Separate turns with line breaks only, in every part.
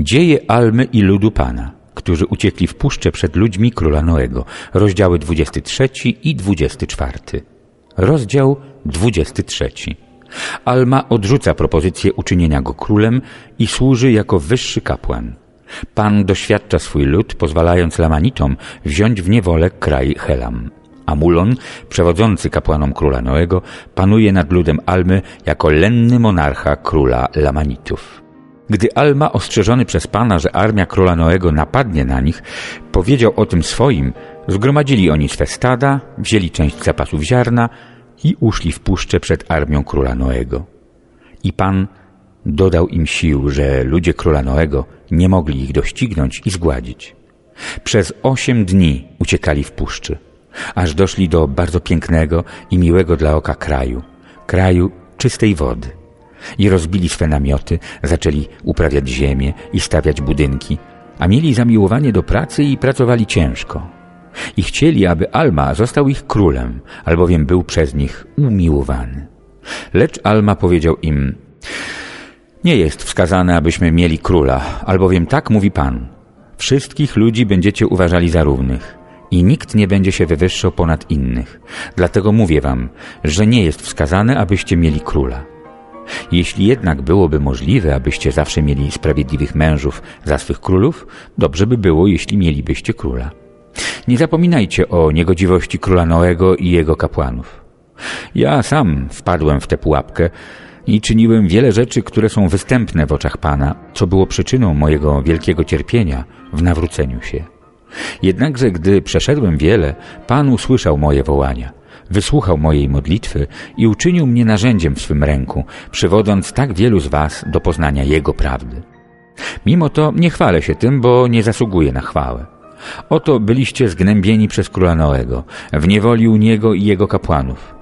Dzieje Almy i ludu Pana, którzy uciekli w puszczę przed ludźmi króla Noego. Rozdziały 23 i 24. Rozdział 23. Alma odrzuca propozycję uczynienia go królem i służy jako wyższy kapłan. Pan doświadcza swój lud, pozwalając Lamanitom wziąć w niewolę kraj Helam. Amulon, przewodzący kapłanom króla Noego, panuje nad ludem Almy jako lenny monarcha króla Lamanitów. Gdy Alma, ostrzeżony przez Pana, że armia króla Noego napadnie na nich, powiedział o tym swoim, zgromadzili oni swe stada, wzięli część zapasów ziarna i uszli w puszczę przed armią króla Noego. I Pan dodał im sił, że ludzie króla Noego nie mogli ich doścignąć i zgładzić. Przez osiem dni uciekali w puszczy, aż doszli do bardzo pięknego i miłego dla oka kraju, kraju czystej wody. I rozbili swe namioty, zaczęli uprawiać ziemię i stawiać budynki, a mieli zamiłowanie do pracy i pracowali ciężko. I chcieli, aby Alma został ich królem, albowiem był przez nich umiłowany. Lecz Alma powiedział im, nie jest wskazane, abyśmy mieli króla, albowiem tak mówi Pan. Wszystkich ludzi będziecie uważali za równych i nikt nie będzie się wywyższał ponad innych. Dlatego mówię wam, że nie jest wskazane, abyście mieli króla. Jeśli jednak byłoby możliwe, abyście zawsze mieli sprawiedliwych mężów za swych królów, dobrze by było, jeśli mielibyście króla. Nie zapominajcie o niegodziwości króla Noego i jego kapłanów. Ja sam wpadłem w tę pułapkę i czyniłem wiele rzeczy, które są występne w oczach Pana, co było przyczyną mojego wielkiego cierpienia w nawróceniu się. Jednakże, gdy przeszedłem wiele, Pan usłyszał moje wołania, wysłuchał mojej modlitwy i uczynił mnie narzędziem w swym ręku, przywodząc tak wielu z was do poznania Jego prawdy. Mimo to nie chwalę się tym, bo nie zasługuję na chwałę. Oto byliście zgnębieni przez króla Noego, w niewoli u niego i jego kapłanów.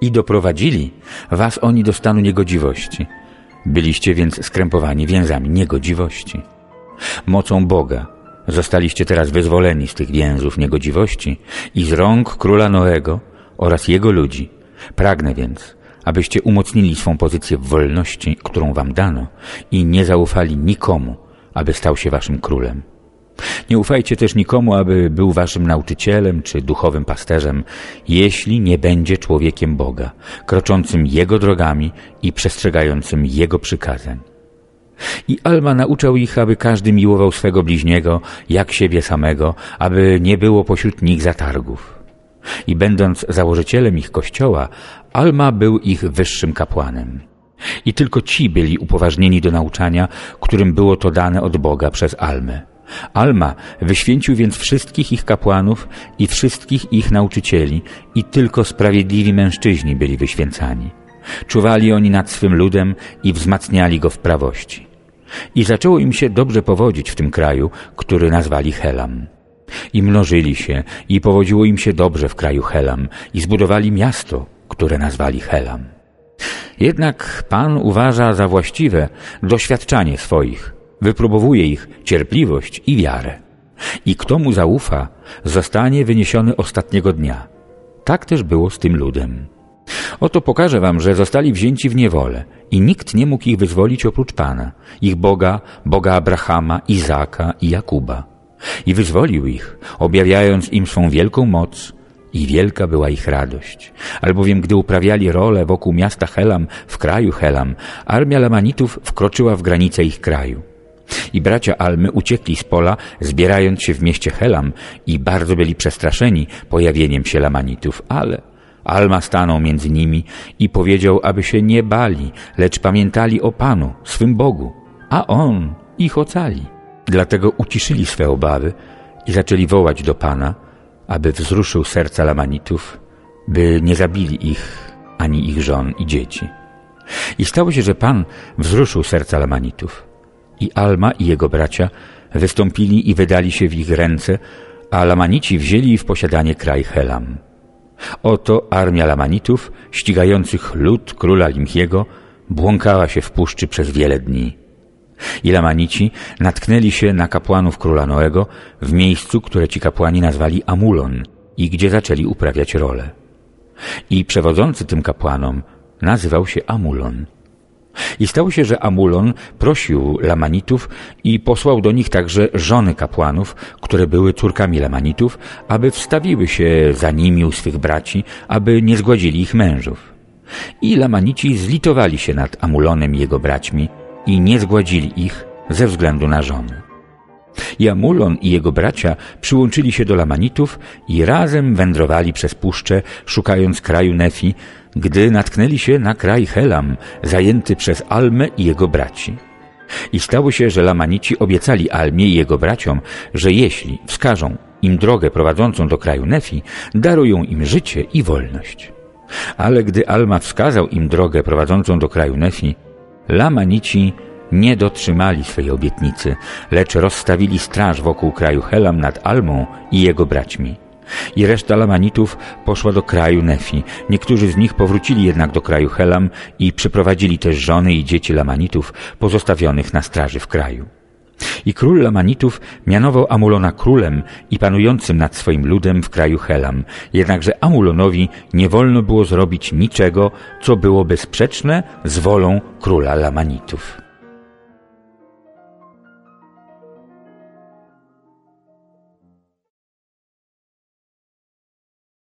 I doprowadzili was oni do stanu niegodziwości. Byliście więc skrępowani więzami niegodziwości. Mocą Boga zostaliście teraz wyzwoleni z tych więzów niegodziwości i z rąk króla Noego oraz jego ludzi. Pragnę więc, abyście umocnili swą pozycję w wolności, którą wam dano i nie zaufali nikomu, aby stał się waszym królem. Nie ufajcie też nikomu, aby był waszym nauczycielem czy duchowym pasterzem, jeśli nie będzie człowiekiem Boga, kroczącym Jego drogami i przestrzegającym Jego przykazań. I Alma nauczał ich, aby każdy miłował swego bliźniego, jak siebie samego, aby nie było pośród nich zatargów. I będąc założycielem ich kościoła, Alma był ich wyższym kapłanem. I tylko ci byli upoważnieni do nauczania, którym było to dane od Boga przez Almę. Alma wyświęcił więc wszystkich ich kapłanów i wszystkich ich nauczycieli i tylko sprawiedliwi mężczyźni byli wyświęcani. Czuwali oni nad swym ludem i wzmacniali go w prawości. I zaczęło im się dobrze powodzić w tym kraju, który nazwali Helam. I mnożyli się i powodziło im się dobrze w kraju Helam i zbudowali miasto, które nazwali Helam. Jednak Pan uważa za właściwe doświadczanie swoich – wypróbowuje ich cierpliwość i wiarę. I kto mu zaufa, zostanie wyniesiony ostatniego dnia. Tak też było z tym ludem. Oto pokażę wam, że zostali wzięci w niewolę i nikt nie mógł ich wyzwolić oprócz Pana, ich Boga, Boga Abrahama, Izaka i Jakuba. I wyzwolił ich, objawiając im swą wielką moc i wielka była ich radość. Albowiem gdy uprawiali rolę wokół miasta Helam, w kraju Helam, armia Lamanitów wkroczyła w granice ich kraju. I bracia Almy uciekli z pola, zbierając się w mieście Helam i bardzo byli przestraszeni pojawieniem się Lamanitów, ale Alma stanął między nimi i powiedział, aby się nie bali, lecz pamiętali o Panu, swym Bogu, a On ich ocali. Dlatego uciszyli swe obawy i zaczęli wołać do Pana, aby wzruszył serca Lamanitów, by nie zabili ich ani ich żon i dzieci. I stało się, że Pan wzruszył serca Lamanitów i Alma i jego bracia wystąpili i wydali się w ich ręce, a Lamanici wzięli w posiadanie kraj Helam. Oto armia Lamanitów, ścigających lud króla Limchiego, błąkała się w puszczy przez wiele dni. I Lamanici natknęli się na kapłanów króla Noego w miejscu, które ci kapłani nazwali Amulon i gdzie zaczęli uprawiać rolę. I przewodzący tym kapłanom nazywał się Amulon. I stało się, że Amulon prosił Lamanitów i posłał do nich także żony kapłanów, które były córkami Lamanitów, aby wstawiły się za nimi u swych braci, aby nie zgładzili ich mężów. I Lamanici zlitowali się nad Amulonem i jego braćmi i nie zgładzili ich ze względu na żony. I Amulon i jego bracia przyłączyli się do Lamanitów i razem wędrowali przez puszczę, szukając kraju Nefi, gdy natknęli się na kraj Helam, zajęty przez Almę i jego braci. I stało się, że Lamanici obiecali Almie i jego braciom, że jeśli wskażą im drogę prowadzącą do kraju Nefi, darują im życie i wolność. Ale gdy Alma wskazał im drogę prowadzącą do kraju Nefi, Lamanici nie dotrzymali swej obietnicy, lecz rozstawili straż wokół kraju Helam nad Almą i jego braćmi. I reszta Lamanitów poszła do kraju Nefi. Niektórzy z nich powrócili jednak do kraju Helam i przyprowadzili też żony i dzieci Lamanitów pozostawionych na straży w kraju. I król Lamanitów mianował Amulona królem i panującym nad swoim ludem w kraju Helam. Jednakże Amulonowi nie wolno było zrobić niczego, co byłoby sprzeczne z wolą króla Lamanitów.